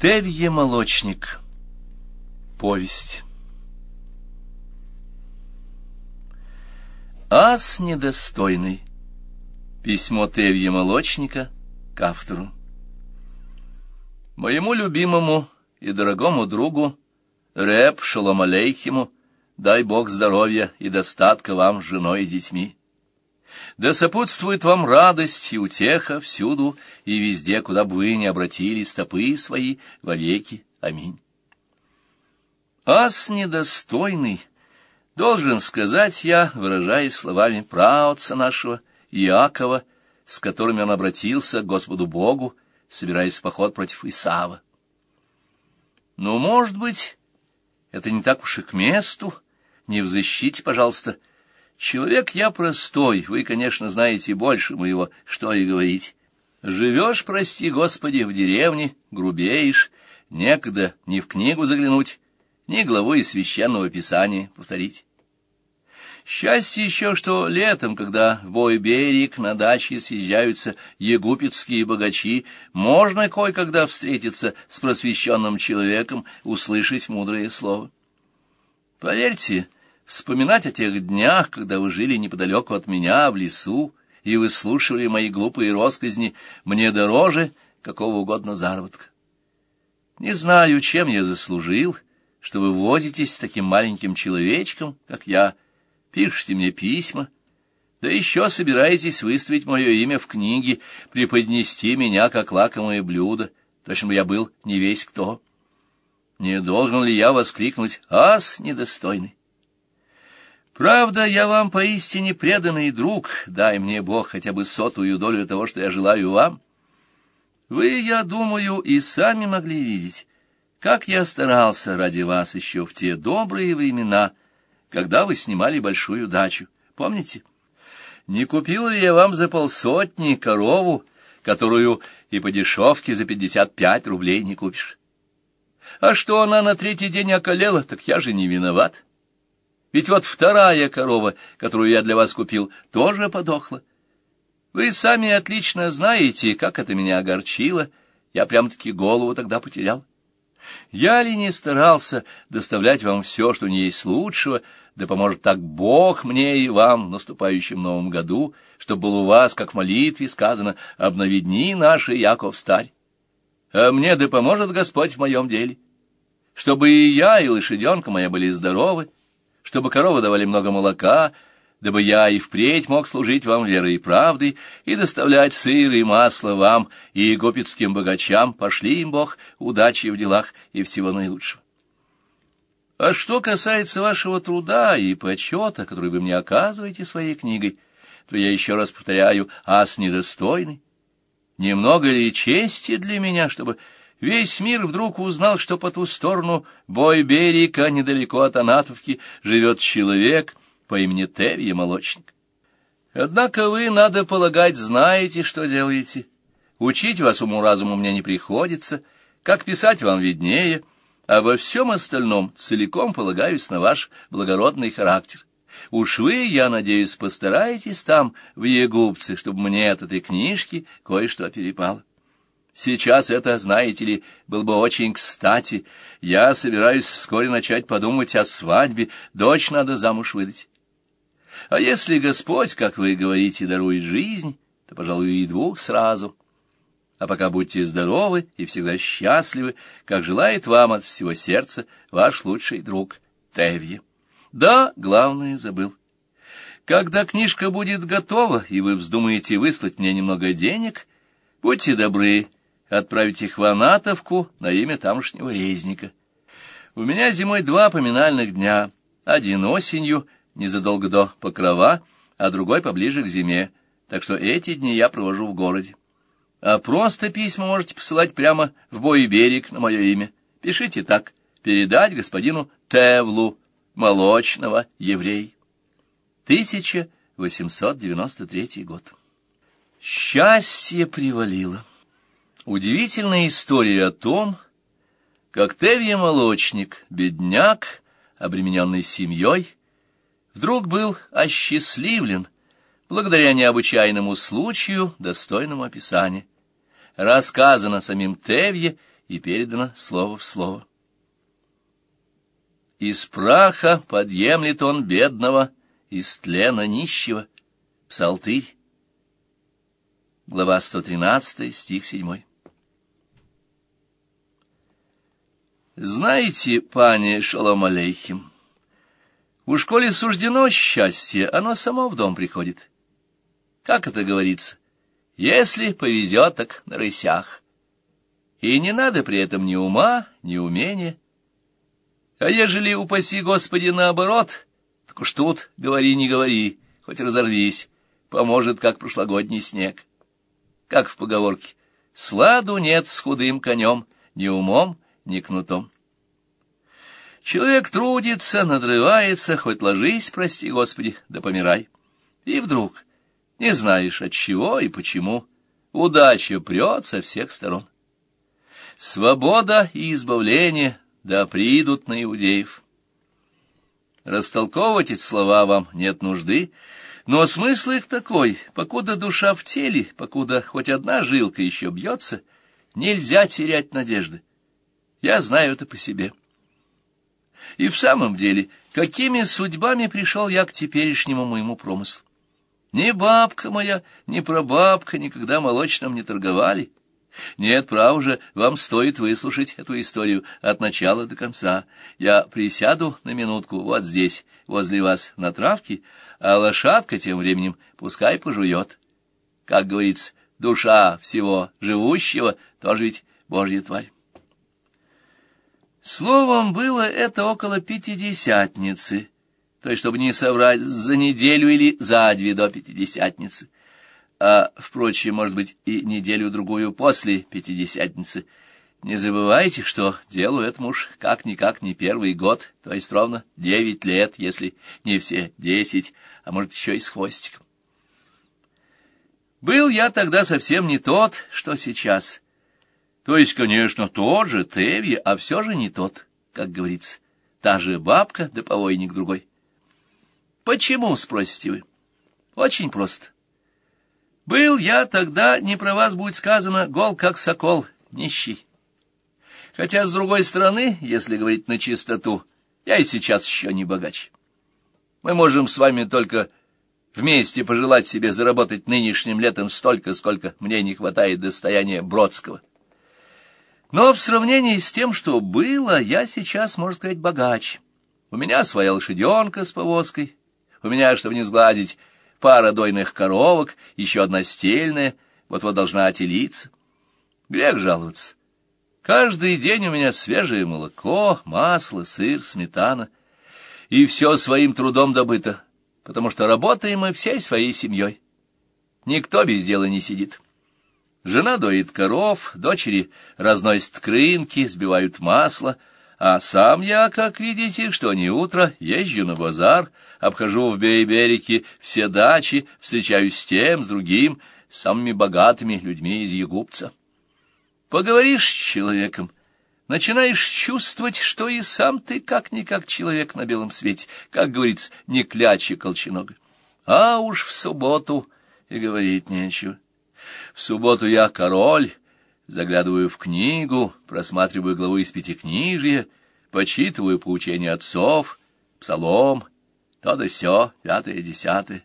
Тевье молочник. Повесть. Ас недостойный. Письмо Тевье молочника к автору. Моему любимому и дорогому другу Рэп Шалом Алейхиму, дай Бог здоровья и достатка вам с женой и детьми. Да сопутствует вам радость и утеха всюду и везде, куда бы вы ни обратили стопы свои, вовеки. Аминь. Ас недостойный, должен сказать я, выражаясь словами праотца нашего Иакова, с которыми он обратился к Господу Богу, собираясь в поход против Исава. Но, может быть, это не так уж и к месту, не взыщите, пожалуйста, — Человек я простой, вы, конечно, знаете больше моего, что и говорить. Живешь, прости Господи, в деревне, грубеешь, некогда ни в книгу заглянуть, ни главу из священного писания повторить. Счастье еще, что летом, когда в бой берег на даче съезжаются егупетские богачи, можно кое-когда встретиться с просвещенным человеком, услышать мудрое слово. Поверьте, Вспоминать о тех днях, когда вы жили неподалеку от меня, в лесу, и выслушивали мои глупые росказни, мне дороже какого угодно заработка. Не знаю, чем я заслужил, что вы возитесь с таким маленьким человечком, как я, пишете мне письма, да еще собираетесь выставить мое имя в книге, преподнести меня как лакомое блюдо, точно бы я был не весь кто. Не должен ли я воскликнуть «Ас недостойный»? Правда, я вам поистине преданный друг, дай мне Бог хотя бы сотую долю того, что я желаю вам. Вы, я думаю, и сами могли видеть, как я старался ради вас еще в те добрые времена, когда вы снимали большую дачу. Помните? Не купил ли я вам за полсотни корову, которую и по дешевке за пятьдесят пять рублей не купишь? А что она на третий день околела, так я же не виноват. Ведь вот вторая корова, которую я для вас купил, тоже подохла. Вы сами отлично знаете, как это меня огорчило. Я прям-таки голову тогда потерял. Я ли не старался доставлять вам все, что не есть лучшего, да поможет так Бог мне и вам в наступающем новом году, чтобы было у вас, как в молитве сказано, обнови дни наши, Яков старь. А мне да поможет Господь в моем деле, чтобы и я, и лошаденка моя были здоровы, чтобы коровы давали много молока, дабы я и впредь мог служить вам верой и правдой и доставлять сыр и масло вам и егопетским богачам, пошли им Бог удачи в делах и всего наилучшего. А что касается вашего труда и почета, который вы мне оказываете своей книгой, то я еще раз повторяю, ас недостойный. Немного ли чести для меня, чтобы Весь мир вдруг узнал, что по ту сторону Бойберика, недалеко от Анатовки, живет человек по имени Тевья Молочник. Однако вы, надо полагать, знаете, что делаете. Учить вас уму-разуму мне не приходится, как писать вам виднее, а во всем остальном целиком полагаюсь на ваш благородный характер. Уж вы, я надеюсь, постараетесь там, в Егупце, чтобы мне от этой книжки кое-что перепало. Сейчас это, знаете ли, было бы очень кстати. Я собираюсь вскоре начать подумать о свадьбе, дочь надо замуж выдать. А если Господь, как вы говорите, дарует жизнь, то, пожалуй, и двух сразу. А пока будьте здоровы и всегда счастливы, как желает вам от всего сердца ваш лучший друг Тевье. Да, главное забыл. Когда книжка будет готова, и вы вздумаете выслать мне немного денег, будьте добры, отправить их в Анатовку на имя тамошнего резника. У меня зимой два поминальных дня, один осенью, незадолго до Покрова, а другой поближе к зиме, так что эти дни я провожу в городе. А просто письма можете посылать прямо в бой берег на мое имя. Пишите так, передать господину Тевлу, молочного еврей. 1893 год. Счастье привалило. Удивительная история о том, как Тевья Молочник, бедняк, обремененный семьей, вдруг был осчастливлен благодаря необычайному случаю, достойному описания. Рассказано самим Тевье и передано слово в слово. Из праха подъемлет он бедного, из тлена нищего. Псалтырь. Глава 113, стих 7. Знаете, пане Шалом Алейхим, уж коли суждено счастье, оно само в дом приходит. Как это говорится? Если повезет, так на рысях. И не надо при этом ни ума, ни умения. А ежели, упаси Господи, наоборот, так уж тут говори, не говори, хоть разорвись, поможет, как прошлогодний снег. Как в поговорке, сладу нет с худым конем, ни умом, ни кнутом. Человек трудится, надрывается, хоть ложись, прости Господи, да помирай. И вдруг, не знаешь от чего и почему, удача прет со всех сторон. Свобода и избавление да придут на иудеев. Растолковывать эти слова вам нет нужды, но смысл их такой, покуда душа в теле, покуда хоть одна жилка еще бьется, нельзя терять надежды. Я знаю это по себе. И в самом деле, какими судьбами пришел я к теперешнему моему промыслу? Ни бабка моя, ни прабабка никогда молочным не торговали. Нет, право же, вам стоит выслушать эту историю от начала до конца. Я присяду на минутку вот здесь, возле вас, на травке, а лошадка тем временем пускай пожует. Как говорится, душа всего живущего тоже ведь Божья тварь. Словом, было это около пятидесятницы, то есть, чтобы не соврать, за неделю или за две до пятидесятницы, а, впрочем, может быть, и неделю-другую после пятидесятницы. Не забывайте, что делу этому уж как-никак не первый год, то есть ровно девять лет, если не все десять, а может, еще и с хвостиком. Был я тогда совсем не тот, что сейчас — то есть, конечно, тот же Теви, а все же не тот, как говорится. Та же бабка, да повойник другой. Почему, спросите вы? Очень просто. Был я тогда, не про вас будет сказано, гол как сокол, нищий. Хотя, с другой стороны, если говорить на чистоту, я и сейчас еще не богач. Мы можем с вами только вместе пожелать себе заработать нынешним летом столько, сколько мне не хватает достояния Бродского. Но в сравнении с тем, что было, я сейчас, можно сказать, богач. У меня своя лошаденка с повозкой, у меня, чтобы не сгладить, пара дойных коровок, еще одна стельная, вот-вот должна отелиться. Грех жаловаться. Каждый день у меня свежее молоко, масло, сыр, сметана. И все своим трудом добыто, потому что работаем мы всей своей семьей. Никто без дела не сидит. Жена доит коров, дочери разносят крынки, сбивают масло, а сам я, как видите, что не утро, езжу на базар, обхожу в Бейберике все дачи, встречаюсь с тем, с другим, с самыми богатыми людьми из Егупца. Поговоришь с человеком, начинаешь чувствовать, что и сам ты как-никак человек на белом свете, как говорится, не кляча колченога. А уж в субботу и говорить нечего. В субботу я король, заглядываю в книгу, просматриваю главу из пятикнижия, почитываю поучения отцов, псалом, то да сё, пятое, десятое.